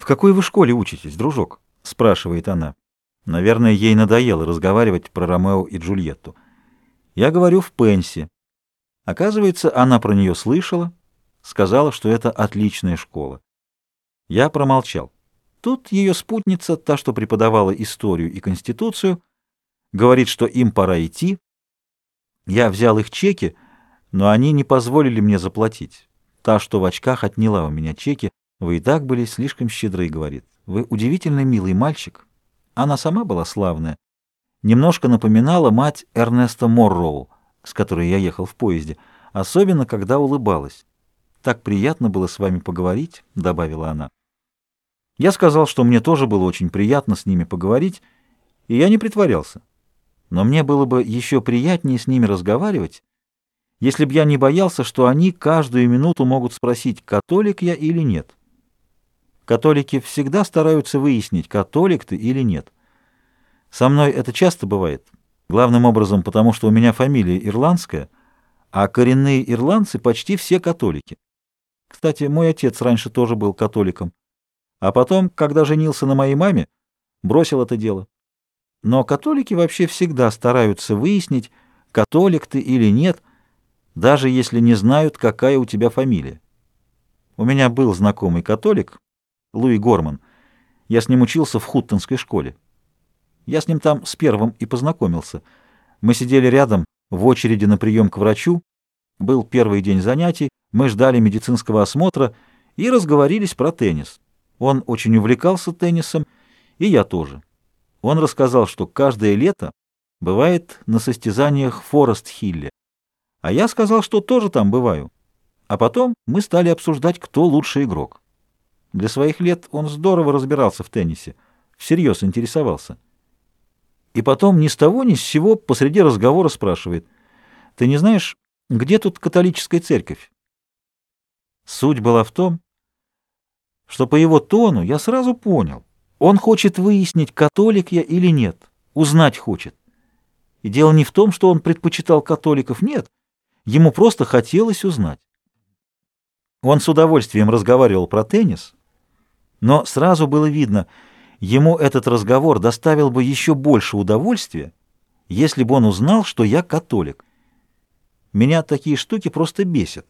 «В какой вы школе учитесь, дружок?» — спрашивает она. Наверное, ей надоело разговаривать про Ромео и Джульетту. Я говорю в Пенси. Оказывается, она про нее слышала, сказала, что это отличная школа. Я промолчал. Тут ее спутница, та, что преподавала историю и конституцию, говорит, что им пора идти. Я взял их чеки, но они не позволили мне заплатить. Та, что в очках, отняла у меня чеки. Вы и так были слишком щедры, говорит. Вы удивительно милый мальчик. Она сама была славная. Немножко напоминала мать Эрнеста Морроу, с которой я ехал в поезде, особенно когда улыбалась. «Так приятно было с вами поговорить», — добавила она. Я сказал, что мне тоже было очень приятно с ними поговорить, и я не притворялся. Но мне было бы еще приятнее с ними разговаривать, если б я не боялся, что они каждую минуту могут спросить, католик я или нет. Католики всегда стараются выяснить, католик ты или нет. Со мной это часто бывает, главным образом потому, что у меня фамилия ирландская, а коренные ирландцы почти все католики. Кстати, мой отец раньше тоже был католиком, а потом, когда женился на моей маме, бросил это дело. Но католики вообще всегда стараются выяснить, католик ты или нет, даже если не знают, какая у тебя фамилия. У меня был знакомый католик, Луи Горман. Я с ним учился в Хуттонской школе. Я с ним там с первым и познакомился. Мы сидели рядом в очереди на прием к врачу. Был первый день занятий, мы ждали медицинского осмотра и разговорились про теннис. Он очень увлекался теннисом, и я тоже. Он рассказал, что каждое лето бывает на состязаниях Форест-Хилле. А я сказал, что тоже там бываю. А потом мы стали обсуждать, кто лучший игрок. Для своих лет он здорово разбирался в теннисе, всерьез интересовался. И потом ни с того ни с сего посреди разговора спрашивает, «Ты не знаешь, где тут католическая церковь?» Суть была в том, что по его тону я сразу понял, он хочет выяснить, католик я или нет, узнать хочет. И дело не в том, что он предпочитал католиков, нет, ему просто хотелось узнать. Он с удовольствием разговаривал про теннис, но сразу было видно, ему этот разговор доставил бы еще больше удовольствия, если бы он узнал, что я католик. Меня такие штуки просто бесят.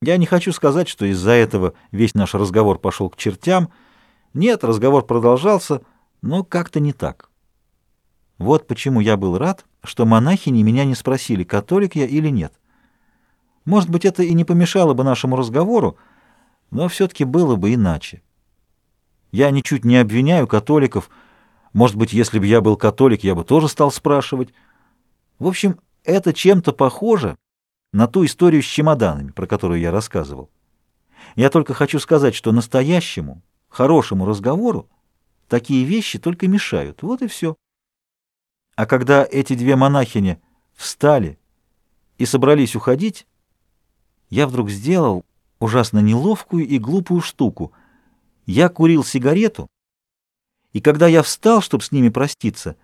Я не хочу сказать, что из-за этого весь наш разговор пошел к чертям. Нет, разговор продолжался, но как-то не так. Вот почему я был рад, что монахини меня не спросили, католик я или нет. Может быть, это и не помешало бы нашему разговору, но все-таки было бы иначе. Я ничуть не обвиняю католиков. Может быть, если бы я был католик, я бы тоже стал спрашивать. В общем, это чем-то похоже на ту историю с чемоданами, про которую я рассказывал. Я только хочу сказать, что настоящему, хорошему разговору такие вещи только мешают. Вот и все. А когда эти две монахини встали и собрались уходить, я вдруг сделал ужасно неловкую и глупую штуку — я курил сигарету, и когда я встал, чтобы с ними проститься,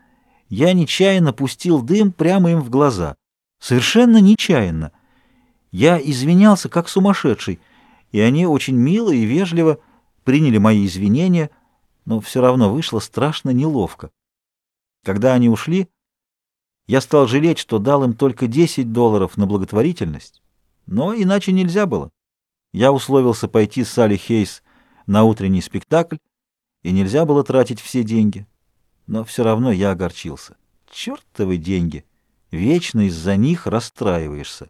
я нечаянно пустил дым прямо им в глаза. Совершенно нечаянно. Я извинялся, как сумасшедший, и они очень мило и вежливо приняли мои извинения, но все равно вышло страшно неловко. Когда они ушли, я стал жалеть, что дал им только 10 долларов на благотворительность, но иначе нельзя было. Я условился пойти с Салли Хейс на утренний спектакль, и нельзя было тратить все деньги. Но все равно я огорчился. Чертовы деньги! Вечно из-за них расстраиваешься.